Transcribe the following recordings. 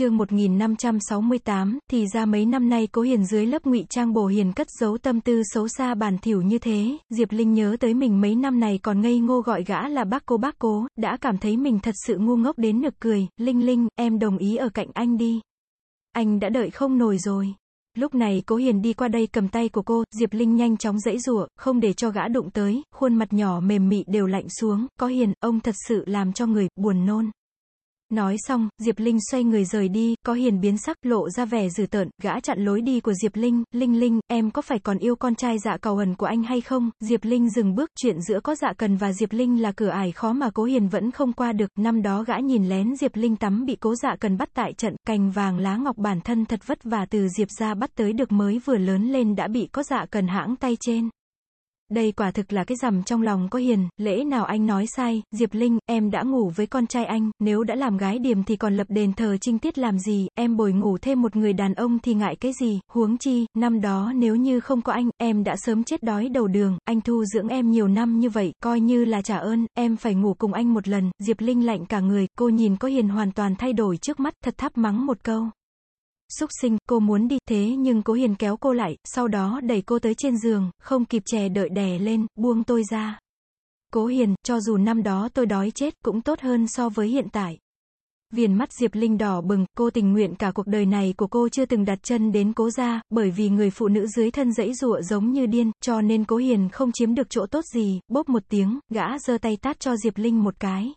chương 1568, thì ra mấy năm nay cố hiền dưới lớp ngụy trang bổ hiền cất giấu tâm tư xấu xa bản thỉu như thế, Diệp Linh nhớ tới mình mấy năm này còn ngây ngô gọi gã là bác cố bác cố, đã cảm thấy mình thật sự ngu ngốc đến nực cười, Linh Linh, em đồng ý ở cạnh anh đi. Anh đã đợi không nổi rồi. Lúc này cố hiền đi qua đây cầm tay của cô, Diệp Linh nhanh chóng dãy rủa, không để cho gã đụng tới, khuôn mặt nhỏ mềm mị đều lạnh xuống, có hiền, ông thật sự làm cho người, buồn nôn. Nói xong, Diệp Linh xoay người rời đi, có hiền biến sắc, lộ ra vẻ dữ tợn, gã chặn lối đi của Diệp Linh, Linh Linh, em có phải còn yêu con trai dạ cầu hần của anh hay không? Diệp Linh dừng bước, chuyện giữa có dạ cần và Diệp Linh là cửa ải khó mà cố hiền vẫn không qua được, năm đó gã nhìn lén Diệp Linh tắm bị cố dạ cần bắt tại trận, cành vàng lá ngọc bản thân thật vất vả từ Diệp ra bắt tới được mới vừa lớn lên đã bị có dạ cần hãng tay trên. Đây quả thực là cái rằm trong lòng có hiền, lễ nào anh nói sai, Diệp Linh, em đã ngủ với con trai anh, nếu đã làm gái điểm thì còn lập đền thờ trinh tiết làm gì, em bồi ngủ thêm một người đàn ông thì ngại cái gì, huống chi, năm đó nếu như không có anh, em đã sớm chết đói đầu đường, anh thu dưỡng em nhiều năm như vậy, coi như là trả ơn, em phải ngủ cùng anh một lần, Diệp Linh lạnh cả người, cô nhìn có hiền hoàn toàn thay đổi trước mắt, thật thắp mắng một câu. Xúc sinh, cô muốn đi, thế nhưng cố hiền kéo cô lại, sau đó đẩy cô tới trên giường, không kịp chè đợi đè lên, buông tôi ra. Cố hiền, cho dù năm đó tôi đói chết, cũng tốt hơn so với hiện tại. Viền mắt Diệp Linh đỏ bừng, cô tình nguyện cả cuộc đời này của cô chưa từng đặt chân đến cố gia, bởi vì người phụ nữ dưới thân dãy rụa giống như điên, cho nên cố hiền không chiếm được chỗ tốt gì, bóp một tiếng, gã giơ tay tát cho Diệp Linh một cái.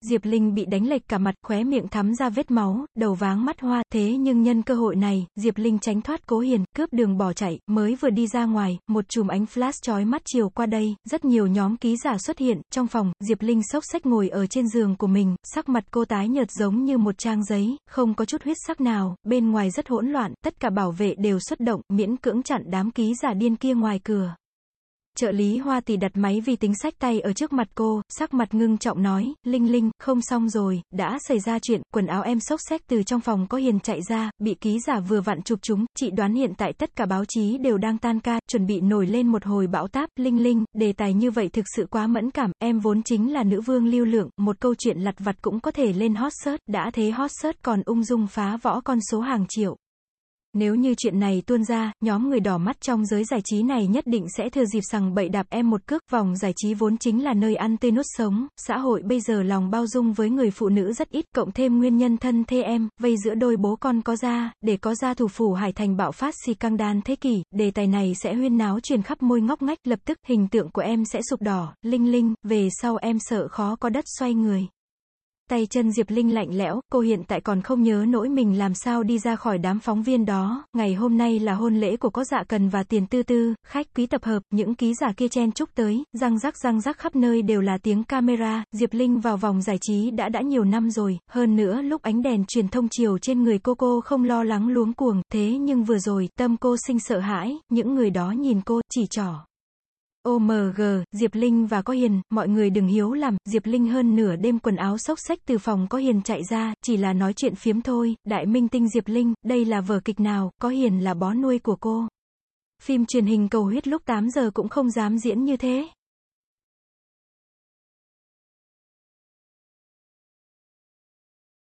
Diệp Linh bị đánh lệch cả mặt, khóe miệng thắm ra vết máu, đầu váng mắt hoa, thế nhưng nhân cơ hội này, Diệp Linh tránh thoát cố hiền, cướp đường bỏ chạy, mới vừa đi ra ngoài, một chùm ánh flash chói mắt chiều qua đây, rất nhiều nhóm ký giả xuất hiện, trong phòng, Diệp Linh sốc sách ngồi ở trên giường của mình, sắc mặt cô tái nhợt giống như một trang giấy, không có chút huyết sắc nào, bên ngoài rất hỗn loạn, tất cả bảo vệ đều xuất động, miễn cưỡng chặn đám ký giả điên kia ngoài cửa. Trợ lý Hoa Tỷ đặt máy vi tính sách tay ở trước mặt cô, sắc mặt ngưng trọng nói, Linh Linh, không xong rồi, đã xảy ra chuyện, quần áo em xốc xách từ trong phòng có hiền chạy ra, bị ký giả vừa vặn chụp chúng, chị đoán hiện tại tất cả báo chí đều đang tan ca, chuẩn bị nổi lên một hồi bão táp, Linh Linh, đề tài như vậy thực sự quá mẫn cảm, em vốn chính là nữ vương lưu lượng, một câu chuyện lặt vặt cũng có thể lên hot search, đã thế hot search còn ung dung phá võ con số hàng triệu. Nếu như chuyện này tuôn ra, nhóm người đỏ mắt trong giới giải trí này nhất định sẽ thừa dịp rằng bậy đạp em một cước, vòng giải trí vốn chính là nơi ăn tươi nuốt sống, xã hội bây giờ lòng bao dung với người phụ nữ rất ít, cộng thêm nguyên nhân thân thê em, vây giữa đôi bố con có ra, để có ra thủ phủ Hải Thành bạo phát si căng đan thế kỷ, đề tài này sẽ huyên náo truyền khắp môi ngóc ngách, lập tức hình tượng của em sẽ sụp đỏ, linh linh, về sau em sợ khó có đất xoay người. Tay chân Diệp Linh lạnh lẽo, cô hiện tại còn không nhớ nỗi mình làm sao đi ra khỏi đám phóng viên đó, ngày hôm nay là hôn lễ của có dạ cần và tiền tư tư, khách quý tập hợp, những ký giả kia chen chúc tới, răng rắc răng rắc khắp nơi đều là tiếng camera, Diệp Linh vào vòng giải trí đã đã nhiều năm rồi, hơn nữa lúc ánh đèn truyền thông chiều trên người cô cô không lo lắng luống cuồng, thế nhưng vừa rồi, tâm cô sinh sợ hãi, những người đó nhìn cô, chỉ trỏ. OMG, Diệp Linh và Có Hiền, mọi người đừng hiếu làm, Diệp Linh hơn nửa đêm quần áo xốc xách từ phòng Có Hiền chạy ra, chỉ là nói chuyện phiếm thôi, đại minh tinh Diệp Linh, đây là vở kịch nào, Có Hiền là bó nuôi của cô. Phim truyền hình cầu huyết lúc 8 giờ cũng không dám diễn như thế.